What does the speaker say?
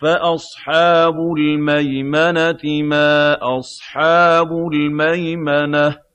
فَأَصْحَابُ الْمَيْمَنَةِ مَا أَصْحَابُ الْمَيْمَنَةِ